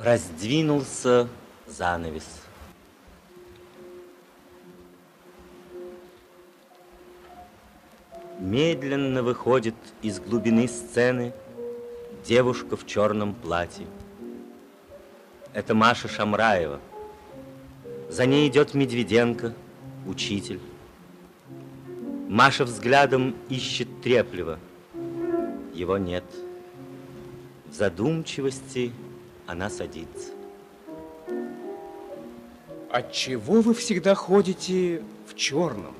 Раздвинулся занавес. Медленно выходит из глубины сцены девушка в черном платье. Это Маша Шамраева. За ней идет Медведенко, учитель. Маша взглядом ищет Треплева. Его нет. В задумчивости она садится. Отчего вы всегда ходите в черном?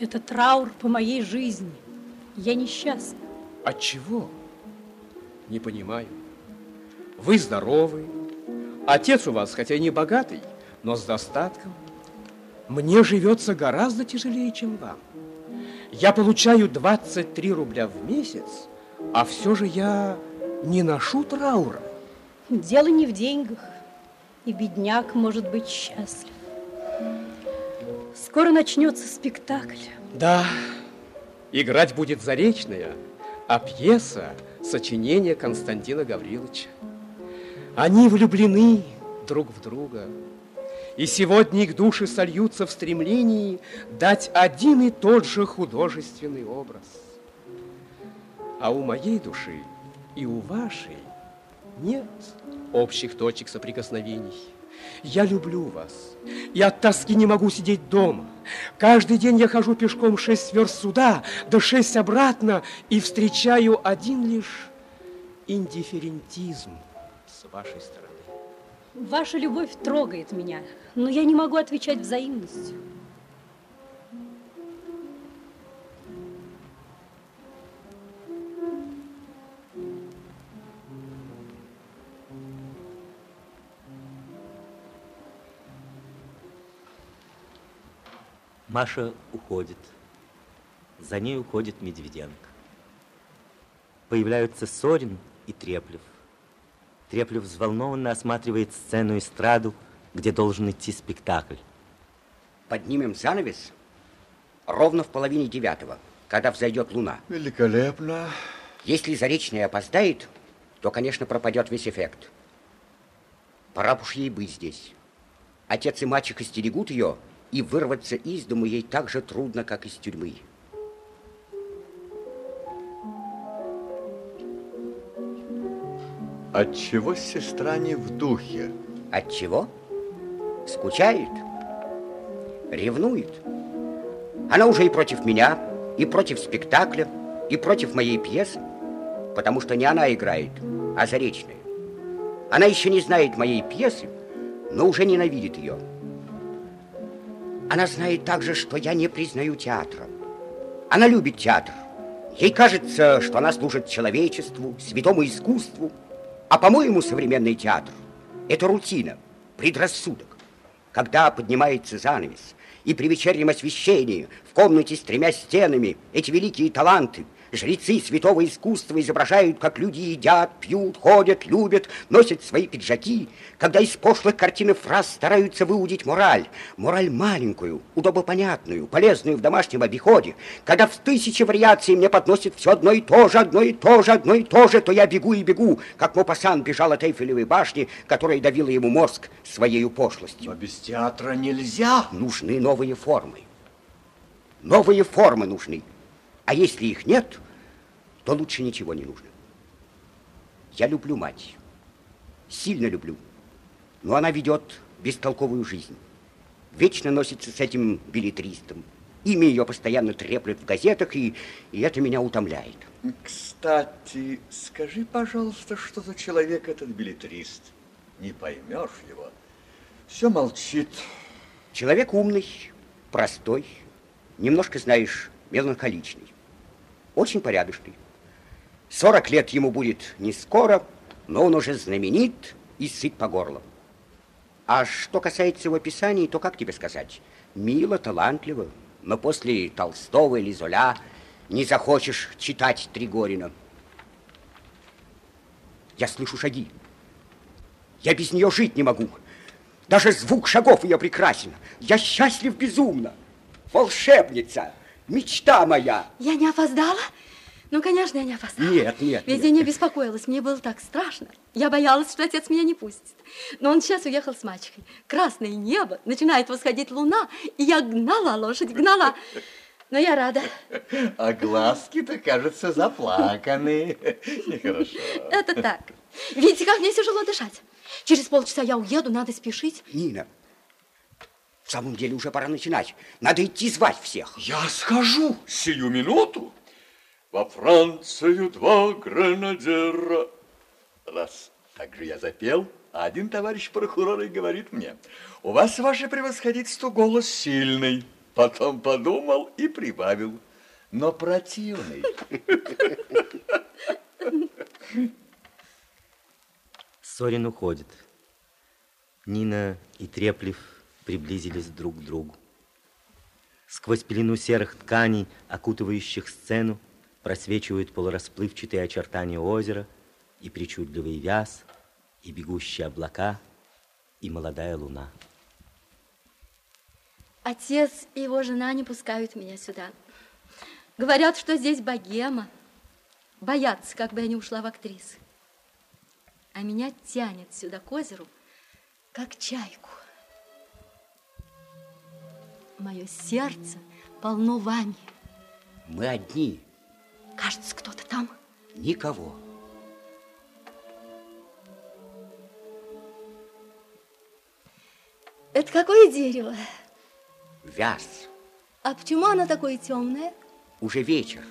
Это траур по моей жизни. Я несчастна. От чего? Не понимаю. Вы здоровы. Отец у вас, хотя и не богатый, но с достатком. Мне живется гораздо тяжелее, чем вам. Я получаю 23 рубля в месяц, а все же я не ношу траура. Дело не в деньгах, и бедняк может быть счастлив. Скоро начнется спектакль. Да, играть будет Заречная, а пьеса – сочинение Константина Гавриловича. Они влюблены друг в друга. И сегодня их души сольются в стремлении дать один и тот же художественный образ. А у моей души и у вашей нет общих точек соприкосновений. Я люблю вас. И от тоски не могу сидеть дома. Каждый день я хожу пешком шесть верст сюда, да шесть обратно, и встречаю один лишь индифферентизм с вашей стороны. Ваша любовь трогает меня, но я не могу отвечать взаимностью. Маша уходит. За ней уходит Медведенко. Появляются Сорин и Треплев. Треплев взволнованно осматривает сцену эстраду, где должен идти спектакль. Поднимем занавес ровно в половине девятого, когда взойдет луна. Великолепно. Если Заречная опоздает, то, конечно, пропадет весь эффект. Пора уж ей быть здесь. Отец и мачеха стерегут ее, и вырваться из дому ей так же трудно, как из тюрьмы. Отчего сестра не в духе? От чего? Скучает? Ревнует? Она уже и против меня, и против спектакля, и против моей пьесы, потому что не она играет, а Заречная. Она еще не знает моей пьесы, но уже ненавидит ее. Она знает также, что я не признаю театра. Она любит театр. Ей кажется, что она служит человечеству, святому искусству. А, по-моему, современный театр – это рутина, предрассудок. Когда поднимается занавес, и при вечернем освещении в комнате с тремя стенами эти великие таланты – Жрецы святого искусства изображают, как люди едят, пьют, ходят, любят, носят свои пиджаки, когда из пошлых картин и фраз стараются выудить мораль, мораль маленькую, удобопонятную, полезную в домашнем обиходе, когда в тысячи вариаций мне подносят все одно и то же, одно и то же, одно и то же, то я бегу и бегу, как Мопассан бежал от Эйфелевой башни, которая давила ему мозг своей пошлостью. Но без театра нельзя. Нужны новые формы. Новые формы нужны. А если их нет, то лучше ничего не нужно. Я люблю мать, сильно люблю, но она ведет бестолковую жизнь. Вечно носится с этим билетристом. Имя ее постоянно треплет в газетах, и, и это меня утомляет. Кстати, скажи, пожалуйста, что за человек этот билетрист? Не поймешь его. Все молчит. Человек умный, простой, немножко, знаешь, меланхоличный. Очень порядочный. 40 лет ему будет не скоро, но он уже знаменит и сыт по горло. А что касается его писаний, то как тебе сказать? Мило, талантливо, но после Толстого или Золя не захочешь читать Тригорина. Я слышу шаги. Я без нее жить не могу. Даже звук шагов ее прекрасен. Я счастлив безумно. Волшебница, мечта моя. Я не опоздала? Ну, конечно, я не опоздала. Нет, нет, Весь нет. день я беспокоилась, мне было так страшно. Я боялась, что отец меня не пустит. Но он сейчас уехал с мачехой. Красное небо, начинает восходить луна, и я гнала лошадь, гнала. Но я рада. А глазки-то, кажется, заплаканы. Нехорошо. Это так. Видите, как мне тяжело дышать. Через полчаса я уеду, надо спешить. Нина, в самом деле уже пора начинать. Надо идти звать всех. Я схожу сию минуту. Во Францию два гренадера. Раз. Так же я запел, а один товарищ прокурор и говорит мне, у вас, ваше превосходительство, голос сильный. Потом подумал и прибавил, но противный. Сорин уходит. Нина и Треплев приблизились друг к другу. Сквозь пелену серых тканей, окутывающих сцену, просвечивают полурасплывчатые очертания озера и причудливый вяз, и бегущие облака, и молодая луна. Отец и его жена не пускают меня сюда. Говорят, что здесь богема. Боятся, как бы я не ушла в актрисы. А меня тянет сюда к озеру, как чайку. Мое сердце полно вами. Мы одни, Кажется, кто-то там. никого. Это какое дерево? Вяз. А почему оно такое темное? Уже вечер.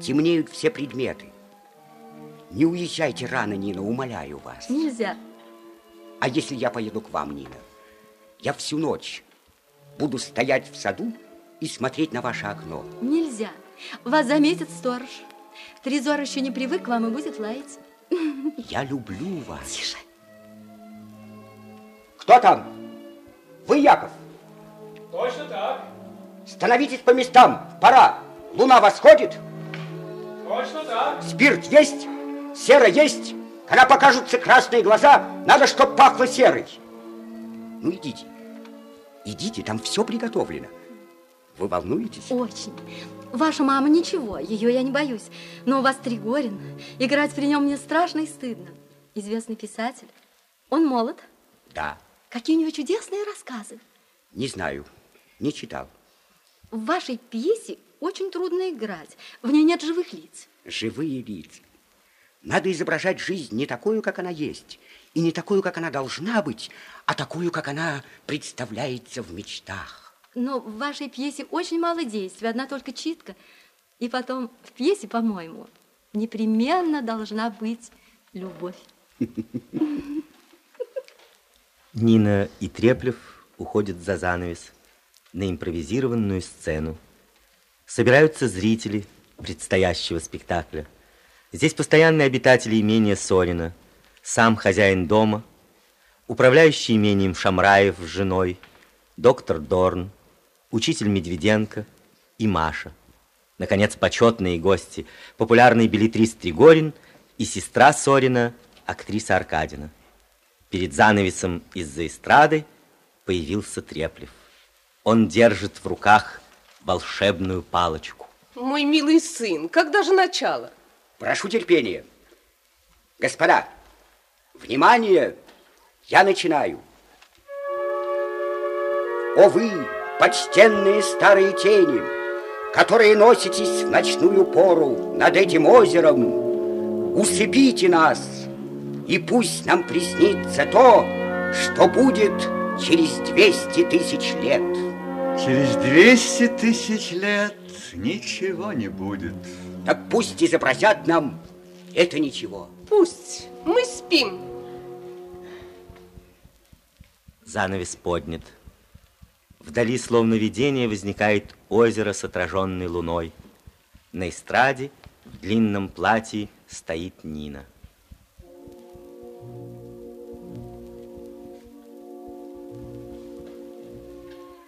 Темнеют все предметы. Не уезжайте рано, Нина, умоляю вас. Нельзя. А если я поеду к вам, Нина? Я всю ночь буду стоять в саду и смотреть на ваше окно. Нельзя. Вас заметит сторож. Трезор еще не привык к вам и будет лаять. Я люблю вас. Тише. Кто там? Вы, Яков? Точно так, Становитесь по местам. Пора. Луна восходит. точно так. Спирт есть. Сера есть. Когда покажутся красные глаза, надо, чтоб пахло серой. Ну, идите. Идите, там все приготовлено. Вы волнуетесь? Очень. Ваша мама ничего, ее я не боюсь. Но у вас Тригорин. Играть при нем мне страшно и стыдно. Известный писатель. Он молод. Да. Какие у него чудесные рассказы. Не знаю. Не читал. В вашей пьесе очень трудно играть. В ней нет живых лиц. Живые лица. Надо изображать жизнь не такую, как она есть, и не такую, как она должна быть, а такую, как она представляется в мечтах. Но в вашей пьесе очень мало действий, одна только читка. И потом в пьесе, по-моему, непременно должна быть любовь. Нина и Треплев уходят за занавес на импровизированную сцену. Собираются зрители предстоящего спектакля. Здесь постоянные обитатели имения Сорина, сам хозяин дома, управляющий имением Шамраев с женой, доктор Дорн, учитель Медведенко и Маша. Наконец, почетные гости, популярный билетрист Тригорин и сестра Сорина, актриса Аркадина. Перед занавесом из-за эстрады появился Треплев. Он держит в руках волшебную палочку. Мой милый сын, когда же начало? Прошу терпения. Господа, внимание, я начинаю. О вы, почтенные старые тени, которые носитесь в ночную пору над этим озером, усыпите нас, и пусть нам приснится то, что будет через 200 тысяч лет. Через 200 тысяч лет ничего не будет. Так пусть изобразят нам это ничего. Пусть, мы спим. Занавес поднят. Вдали, словно видение, возникает озеро с отраженной луной. На эстраде в длинном платье стоит Нина.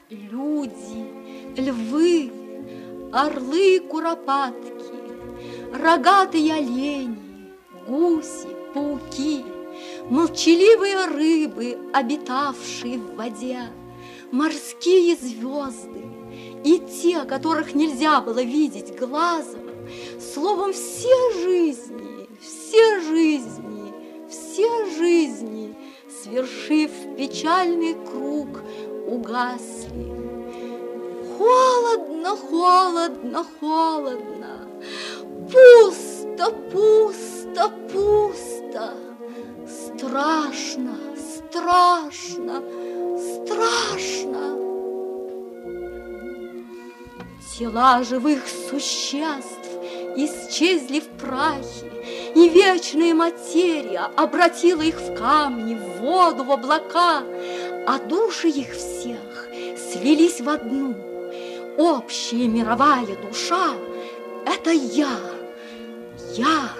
Люди, львы, орлы, куропатки, рогатые олени, гуси, пауки, молчаливые рыбы, обитавшие в воде, морские звезды и те, которых нельзя было видеть глазом, Словом, все жизни, все жизни, все жизни, свершив печальный круг, угасли. Холодно, холодно, холодно, пусто, пусто, пусто, страшно, страшно, страшно. Тела живых существ исчезли в прахе, и вечная материя обратила их в камни, в воду, в облака, а души их всех слились в одну. Общая мировая душа – это я, я.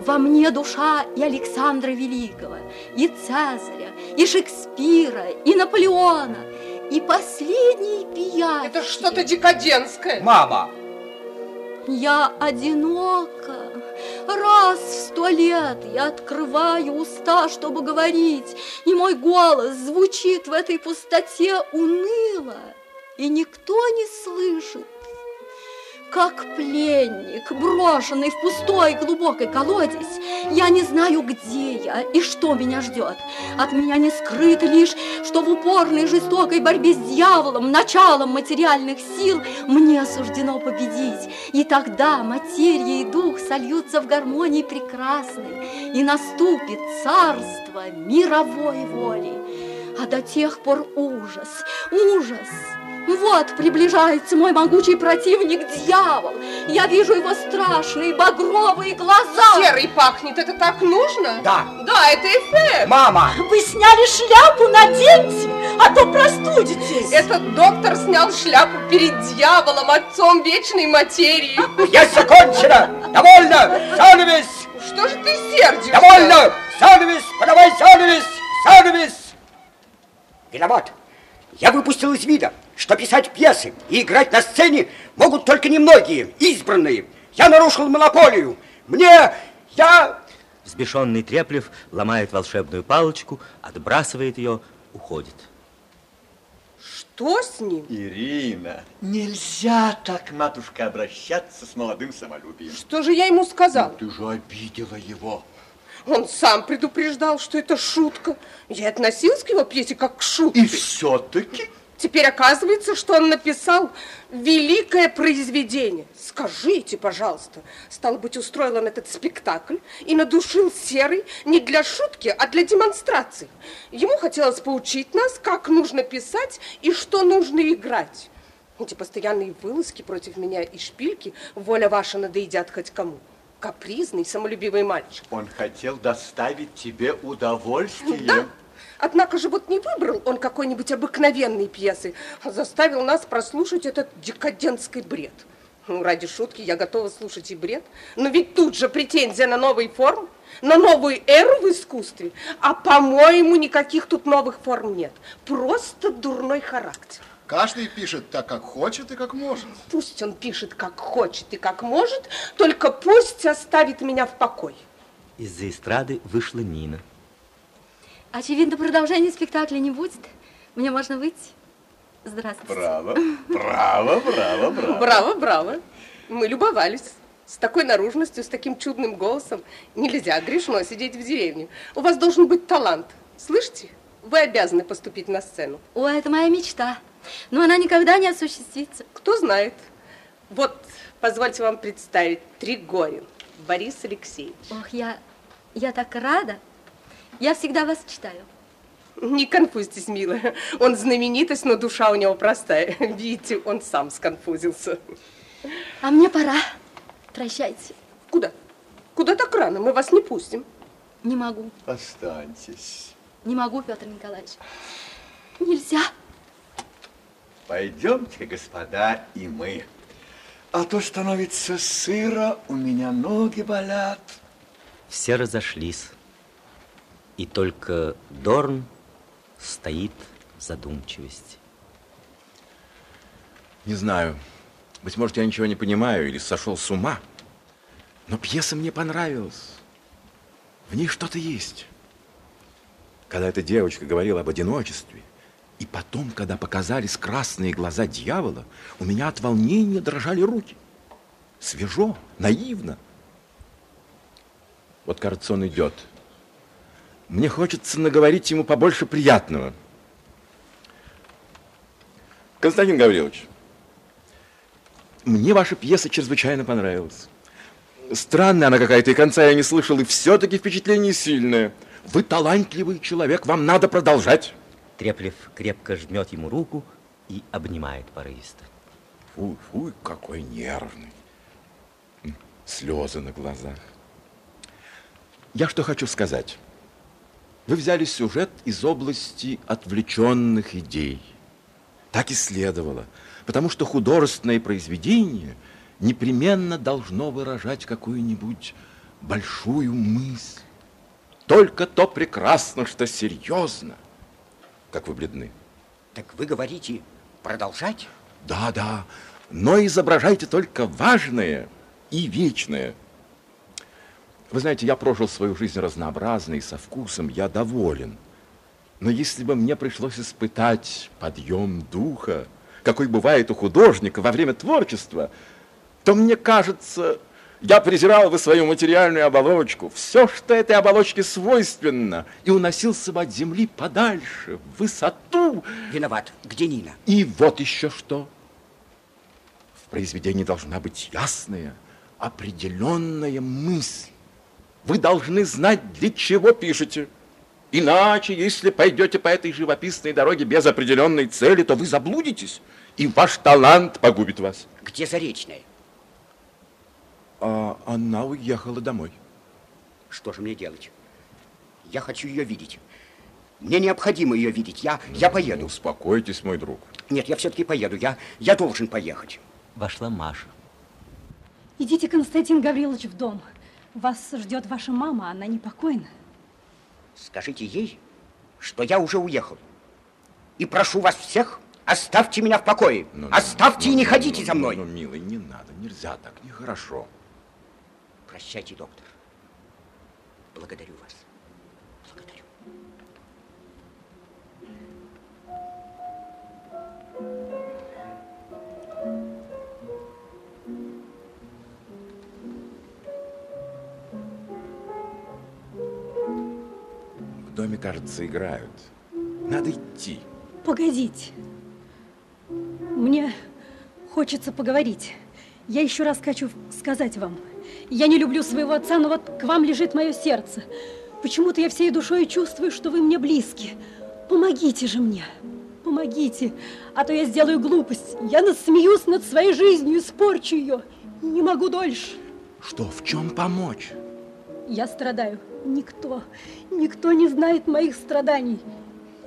Во мне душа и Александра Великого, и Цезаря, и Шекспира, и Наполеона, и последней пиявки. Это что-то декадентское. Мама! Я одинока. Раз в сто лет я открываю уста, чтобы говорить, и мой голос звучит в этой пустоте уныло, и никто не слышит как пленник, брошенный в пустой глубокой колодец. Я не знаю, где я и что меня ждет. От меня не скрыто лишь, что в упорной жестокой борьбе с дьяволом, началом материальных сил, мне суждено победить. И тогда материя и дух сольются в гармонии прекрасной, и наступит царство мировой воли. А до тех пор ужас, ужас, вот приближается мой могучий противник, дьявол. Я вижу его страшные багровые глаза. Серый пахнет, это так нужно? Да. Да, это эффект. Мама! Вы сняли шляпу, наденьте, а то простудитесь. Этот доктор снял шляпу перед дьяволом, отцом вечной материи. Я закончена! Довольно! Занавес! Что же ты сердишься? Довольно! Занавес! Подавай занавес! Занавес! Виноват. Я выпустил из вида, что писать пьесы и играть на сцене могут только немногие, избранные. Я нарушил монополию. Мне... Я... Взбешенный Треплев ломает волшебную палочку, отбрасывает ее, уходит. Что с ним? Ирина, нельзя так, матушка, обращаться с молодым самолюбием. Что же я ему сказал? Ты же обидела его. Он сам предупреждал, что это шутка. Я относилась к его пьесе как к шутке. И все-таки... Теперь оказывается, что он написал великое произведение. Скажите, пожалуйста, стало быть, устроил он этот спектакль и надушил серый не для шутки, а для демонстрации. Ему хотелось поучить нас, как нужно писать и что нужно играть. Эти постоянные вылазки против меня и шпильки, воля ваша надоедят хоть кому. Капризный, самолюбивый мальчик. Он хотел доставить тебе удовольствие. Да, Однако же вот не выбрал он какой-нибудь обыкновенной пьесы, а заставил нас прослушать этот декадентский бред. Ну, ради шутки я готова слушать и бред, но ведь тут же претензия на новые формы, на новую эру в искусстве. А, по-моему, никаких тут новых форм нет. Просто дурной характер. Каждый пишет так, как хочет и как может. Пусть он пишет, как хочет и как может, только пусть оставит меня в покое. Из-за эстрады вышла Нина. Очевидно, продолжения спектакля не будет. Мне можно выйти? Здравствуйте. Браво, браво, браво, браво. Браво, браво. Мы любовались. С такой наружностью, с таким чудным голосом нельзя грешно сидеть в деревне. У вас должен быть талант. Слышите? Вы обязаны поступить на сцену. О, это моя мечта. Но она никогда не осуществится. Кто знает. Вот, позвольте вам представить Тригорин, Борис Алексеевич. Ох, я, я так рада. Я всегда вас читаю. Не конфузьтесь, милая. Он знаменитость, но душа у него простая. Видите, он сам сконфузился. А мне пора. Прощайте. Куда? Куда так рано? Мы вас не пустим. Не могу. Останьтесь. Не могу, Петр Николаевич. Нельзя. Пойдемте, господа, и мы. А то становится сыро, у меня ноги болят. Все разошлись. И только Дорн стоит в задумчивости. Не знаю. Быть может, я ничего не понимаю или сошел с ума. Но пьеса мне понравилась. В ней что-то есть. Когда эта девочка говорила об одиночестве, и потом, когда показались красные глаза дьявола, у меня от волнения дрожали руки. свежо, наивно. Вот, кажется, он идет. Мне хочется наговорить ему побольше приятного. Константин Гаврилович, мне ваша пьеса чрезвычайно понравилась. Странная она какая-то, и конца я не слышал, и все-таки впечатление сильное. Вы талантливый человек, вам надо продолжать. Треплев крепко жмет ему руку и обнимает порывисто. Фуй, фуй, какой нервный. Слезы на глазах. Я что хочу сказать. Вы взяли сюжет из области отвлеченных идей. Так и следовало, потому что художественное произведение непременно должно выражать какую-нибудь большую мысль. Только то прекрасно, что серьезно. Как вы бледны. Так вы говорите продолжать? Да, да, но изображайте только важное и вечное. Вы знаете, я прожил свою жизнь разнообразно и со вкусом, я доволен. Но если бы мне пришлось испытать подъем духа, какой бывает у художника во время творчества, то мне кажется, я презирал бы свою материальную оболочку, все, что этой оболочке свойственно, и уносился бы от земли подальше, в высоту. Виноват. Где Нина? И вот еще что. В произведении должна быть ясная, определенная мысль. Вы должны знать, для чего пишете. Иначе, если пойдете по этой живописной дороге без определенной цели, то вы заблудитесь, и ваш талант погубит вас. Где Заречная? А она уехала домой. Что же мне делать? Я хочу ее видеть. Мне необходимо ее видеть. Я, я поеду. Успокойтесь, мой друг. Нет, я все-таки поеду. Я, я должен поехать. Вошла Маша. Идите, Константин Гаврилович, в дом. Вас ждет ваша мама, она непокойна. Скажите ей, что я уже уехал. И прошу вас всех, оставьте меня в покое. Ну, оставьте ну, и не ну, ходите ну, за мной. Ну, ну, милый, не надо, нельзя так, нехорошо. Прощайте, доктор. Благодарю вас. Доме, кажется, играют. Надо идти. Погодите. Мне хочется поговорить. Я еще раз хочу сказать вам. Я не люблю своего отца, но вот к вам лежит мое сердце. Почему-то я всей душой чувствую, что вы мне близки. Помогите же мне. Помогите, а то я сделаю глупость. Я насмеюсь над своей жизнью, испорчу ее. Не могу дольше. Что, в чем помочь? Я страдаю. Никто, никто не знает моих страданий.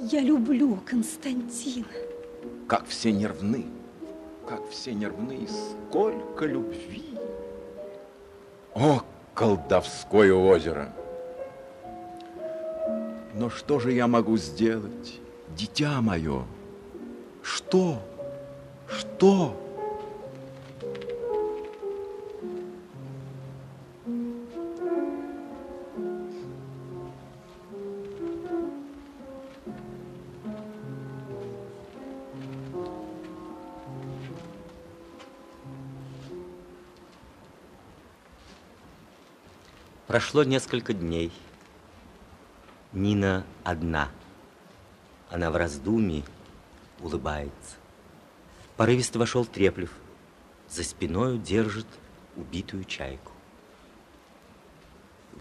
Я люблю Константина. Как все нервны, как все нервны, сколько любви. О, колдовское озеро! Но что же я могу сделать, дитя мое? Что? Что? Прошло несколько дней. Нина одна. Она в раздумье улыбается. Порывисто вошел Треплев. За спиною держит убитую чайку.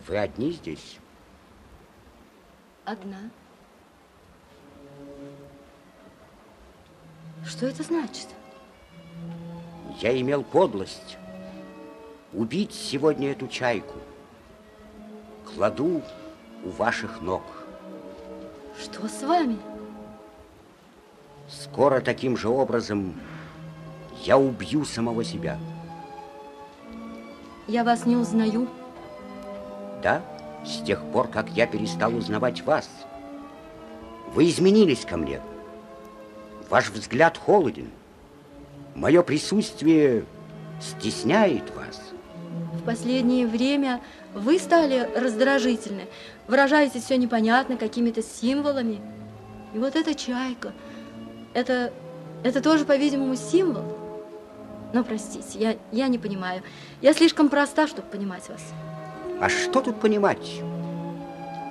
Вы одни здесь? Одна. Что это значит? Я имел подлость убить сегодня эту чайку. Кладу у ваших ног. Что с вами? Скоро таким же образом я убью самого себя. Я вас не узнаю. Да, с тех пор, как я перестал узнавать вас. Вы изменились ко мне. Ваш взгляд холоден. Мое присутствие стесняет вас. В последнее время вы стали раздражительны, выражаете все непонятно какими-то символами. И вот эта чайка, это, это тоже, по-видимому, символ. Но простите, я, я не понимаю. Я слишком проста, чтобы понимать вас. А что тут понимать?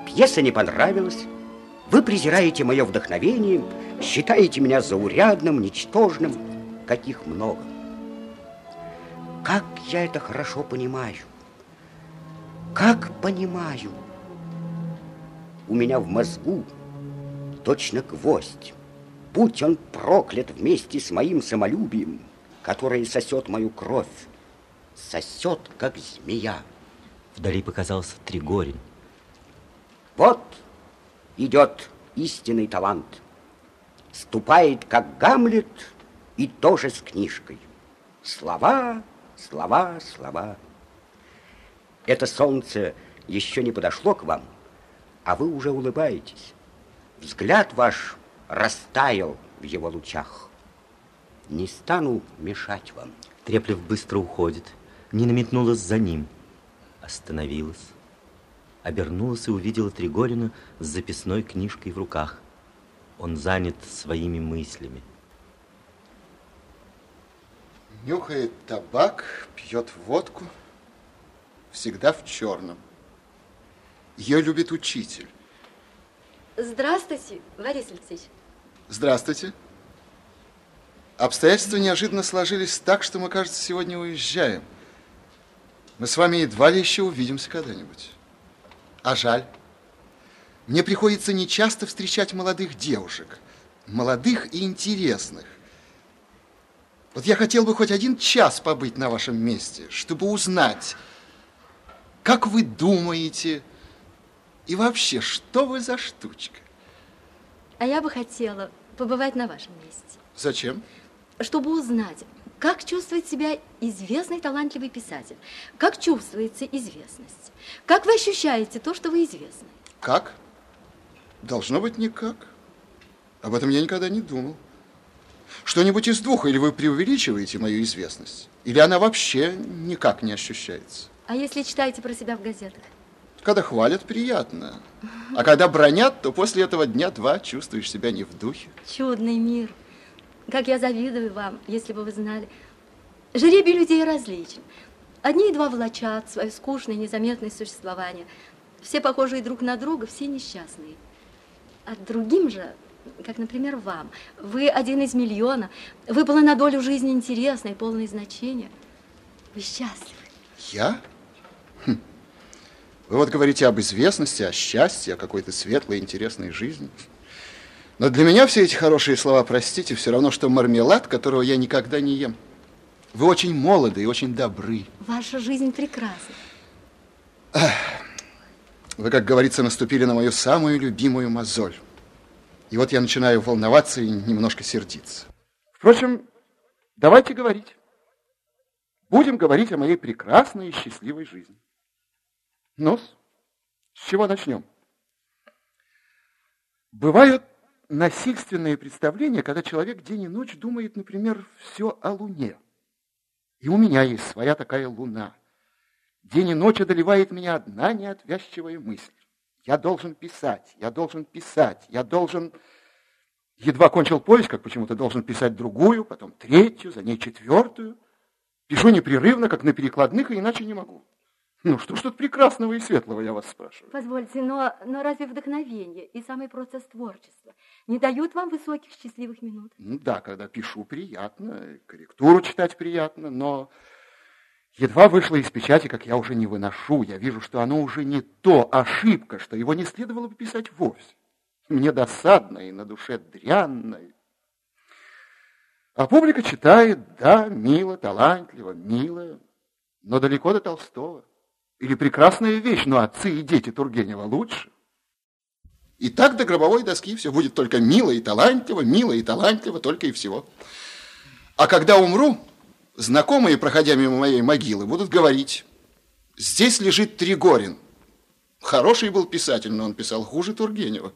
Пьеса не понравилась. Вы презираете мое вдохновение, считаете меня заурядным, ничтожным, каких много. Как я это хорошо понимаю. Как понимаю. У меня в мозгу точно гвоздь. Будь он проклят вместе с моим самолюбием, которое сосет мою кровь. Сосет, как змея. Вдали показался Тригорин. Вот идет истинный талант. Ступает, как Гамлет, и тоже с книжкой. Слова, слова, слова. Это солнце еще не подошло к вам, а вы уже улыбаетесь. Взгляд ваш растаял в его лучах. Не стану мешать вам. Треплев быстро уходит. Нина метнулась за ним. Остановилась. Обернулась и увидела Тригорина с записной книжкой в руках. Он занят своими мыслями. Нюхает табак, пьет водку, всегда в черном. Ее любит учитель. Здравствуйте, Борис Алексеевич. Здравствуйте. Обстоятельства неожиданно сложились так, что мы, кажется, сегодня уезжаем. Мы с вами едва ли еще увидимся когда-нибудь. А жаль. Мне приходится нечасто встречать молодых девушек. Молодых и интересных. Вот я хотел бы хоть один час побыть на вашем месте, чтобы узнать, как вы думаете и вообще, что вы за штучка. А я бы хотела побывать на вашем месте. Зачем? Чтобы узнать, как чувствует себя известный талантливый писатель, как чувствуется известность, как вы ощущаете то, что вы известны. Как? Должно быть никак. Об этом я никогда не думал. Что-нибудь из двух, или вы преувеличиваете мою известность, или она вообще никак не ощущается. А если читаете про себя в газетах? Когда хвалят, приятно. А когда бронят, то после этого дня-два чувствуешь себя не в духе. Чудный мир. Как я завидую вам, если бы вы знали. Жеребий людей различен. Одни едва влачат свое скучное, незаметное существование. Все похожие друг на друга, все несчастные. А другим же, как, например, вам, вы один из миллиона, выпало на долю жизни интересное, полное значения. Вы счастливы. Я? Хм. Вы вот говорите об известности, о счастье, о какой-то светлой, интересной жизни. Но для меня все эти хорошие слова, простите, все равно, что мармелад, которого я никогда не ем. Вы очень молоды и очень добры. Ваша жизнь прекрасна. Вы, как говорится, наступили на мою самую любимую мозоль. И вот я начинаю волноваться и немножко сердиться. Впрочем, давайте говорить. Будем говорить о моей прекрасной и счастливой жизни. ну с чего начнем? Бывают насильственные представления, когда человек день и ночь думает, например, все о Луне. И у меня есть своя такая Луна. День и ночь одолевает меня одна неотвязчивая мысль. Я должен писать, я должен писать, я должен... Едва кончил повесть, как почему-то должен писать другую, потом третью, за ней четвертую. Пишу непрерывно, как на перекладных, и иначе не могу. Ну, что ж тут прекрасного и светлого, я вас спрашиваю? Позвольте, но, но разве вдохновение и самый процесс творчества не дают вам высоких счастливых минут? Ну, да, когда пишу, приятно, корректуру читать приятно, но едва вышло из печати, как я уже не выношу. Я вижу, что оно уже не то, ошибка, что его не следовало бы писать вовсе. Мне досадно и на душе дрянно. А публика читает, да, мило, талантливо, мило, но далеко до Толстого. Или прекрасная вещь, но отцы и дети Тургенева лучше. И так до гробовой доски все будет только мило и талантливо, мило и талантливо, только и всего. А когда умру, знакомые, проходя мимо моей могилы, будут говорить, здесь лежит Тригорин. Хороший был писатель, но он писал хуже Тургенева.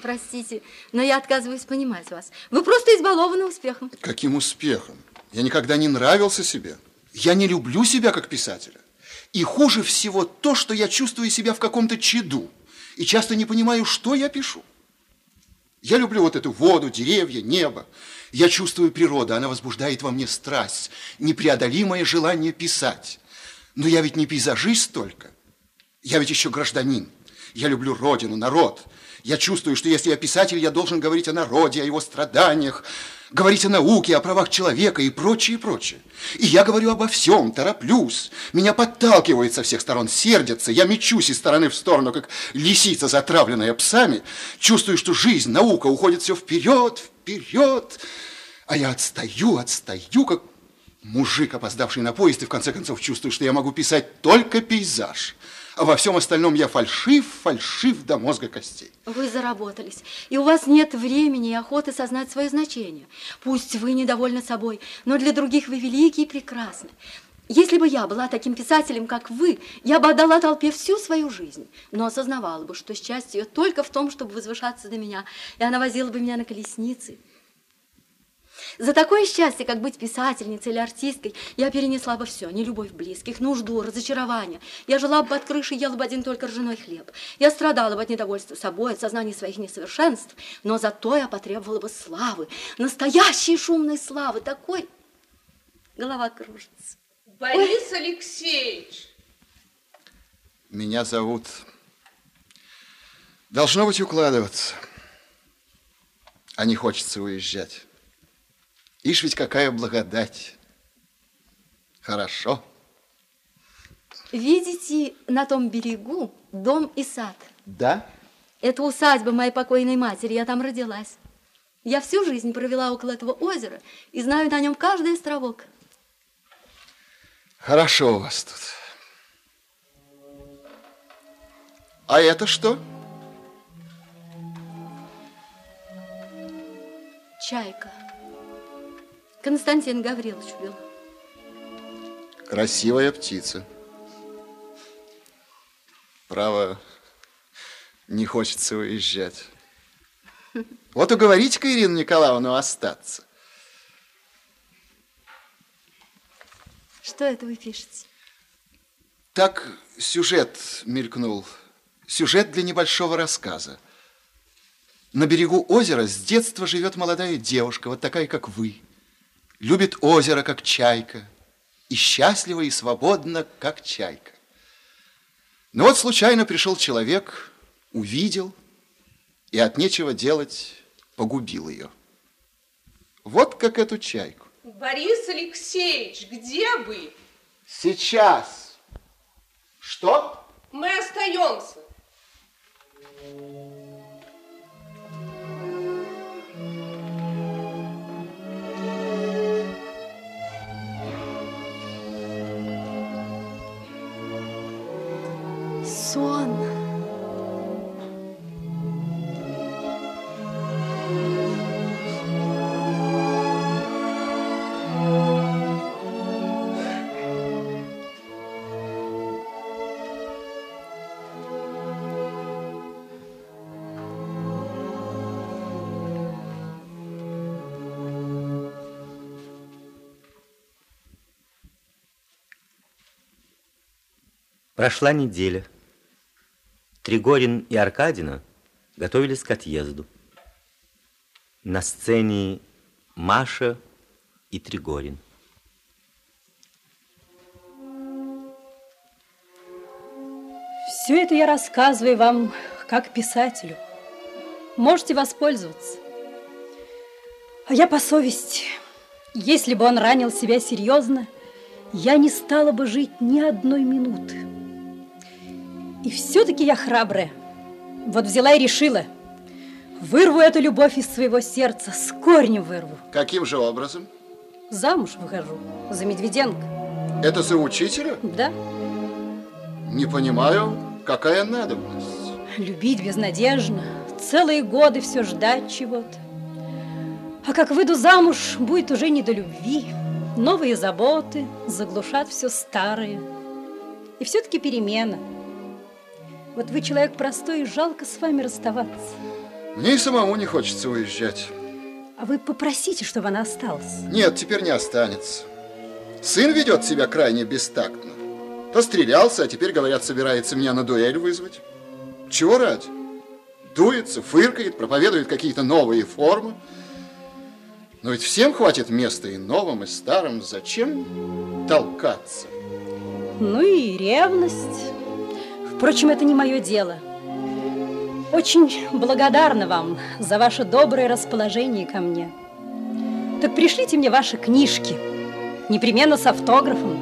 Простите, но я отказываюсь понимать вас. Вы просто избалованы успехом. Каким успехом? Я никогда не нравился себе. Я не люблю себя как писателя. И хуже всего то, что я чувствую себя в каком-то чаду и часто не понимаю, что я пишу. Я люблю вот эту воду, деревья, небо. Я чувствую природу, она возбуждает во мне страсть, непреодолимое желание писать. Но я ведь не пейзажист только. Я ведь еще гражданин. Я люблю родину, народ. Я чувствую, что если я писатель, я должен говорить о народе, о его страданиях, говорить о науке, о правах человека и прочее, и прочее. И я говорю обо всем, тороплюсь. Меня подталкивают со всех сторон, сердятся. Я мечусь из стороны в сторону, как лисица, затравленная псами. Чувствую, что жизнь, наука уходит все вперед, вперед. А я отстаю, отстаю, как мужик, опоздавший на поезд, и в конце концов чувствую, что я могу писать только пейзаж. А во всем остальном я фальшив, фальшив до мозга костей. Вы заработались, и у вас нет времени и охоты сознать свое значение. Пусть вы недовольны собой, но для других вы велики и прекрасны. Если бы я была таким писателем, как вы, я бы отдала толпе всю свою жизнь, но осознавала бы, что счастье ее только в том, чтобы возвышаться до меня, и она возила бы меня на колеснице, за такое счастье, как быть писательницей или артисткой, я перенесла бы все. Не любовь близких, нужду, разочарование. Я жила бы под крышей, ела бы один только ржаной хлеб. Я страдала бы от недовольства собой, от сознания своих несовершенств. Но зато я потребовала бы славы, настоящей шумной славы, такой... Голова кружится. Борис Ой. Алексеевич! Меня зовут... Должно быть укладываться. А не хочется уезжать. Ишь ведь какая благодать. Хорошо. Видите на том берегу дом и сад? Да. Это усадьба моей покойной матери, я там родилась. Я всю жизнь провела около этого озера и знаю на нем каждый островок. Хорошо у вас тут. А это что? Чайка. Константин Гаврилович убил. Красивая птица. Право, не хочется уезжать. Вот уговорите-ка Ирину Николаевну остаться. Что это вы пишете? Так сюжет мелькнул. Сюжет для небольшого рассказа. На берегу озера с детства живет молодая девушка, вот такая, как вы любит озеро, как чайка, и счастлива и свободна, как чайка. Но вот случайно пришел человек, увидел, и от нечего делать погубил ее. Вот как эту чайку. Борис Алексеевич, где вы? Сейчас. Что? Мы остаемся. сон. Прошла неделя. Тригорин и Аркадина готовились к отъезду. На сцене Маша и Тригорин. Все это я рассказываю вам как писателю. Можете воспользоваться. А я по совести, если бы он ранил себя серьезно, я не стала бы жить ни одной минуты. И все-таки я храбрая. Вот взяла и решила. Вырву эту любовь из своего сердца, с корнем вырву. Каким же образом? Замуж выхожу за Медведенко. Это за учителя? Да. Не понимаю, какая надобность? Любить безнадежно, целые годы все ждать чего-то. А как выйду замуж, будет уже не до любви. Новые заботы заглушат все старое. И все-таки перемена – вот вы человек простой, и жалко с вами расставаться. Мне и самому не хочется уезжать. А вы попросите, чтобы она осталась. Нет, теперь не останется. Сын ведет себя крайне бестактно. То стрелялся, а теперь, говорят, собирается меня на дуэль вызвать. Чего ради? дуется, фыркает, проповедует какие-то новые формы. Но ведь всем хватит места и новым, и старым. Зачем толкаться? Ну и ревность. Впрочем, это не мое дело. Очень благодарна вам за ваше доброе расположение ко мне. Так пришлите мне ваши книжки, непременно с автографом.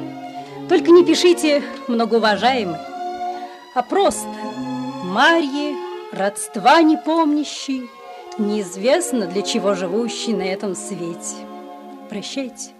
Только не пишите многоуважаемый, а просто Марье, родства не помнящий, неизвестно для чего живущий на этом свете. Прощайте.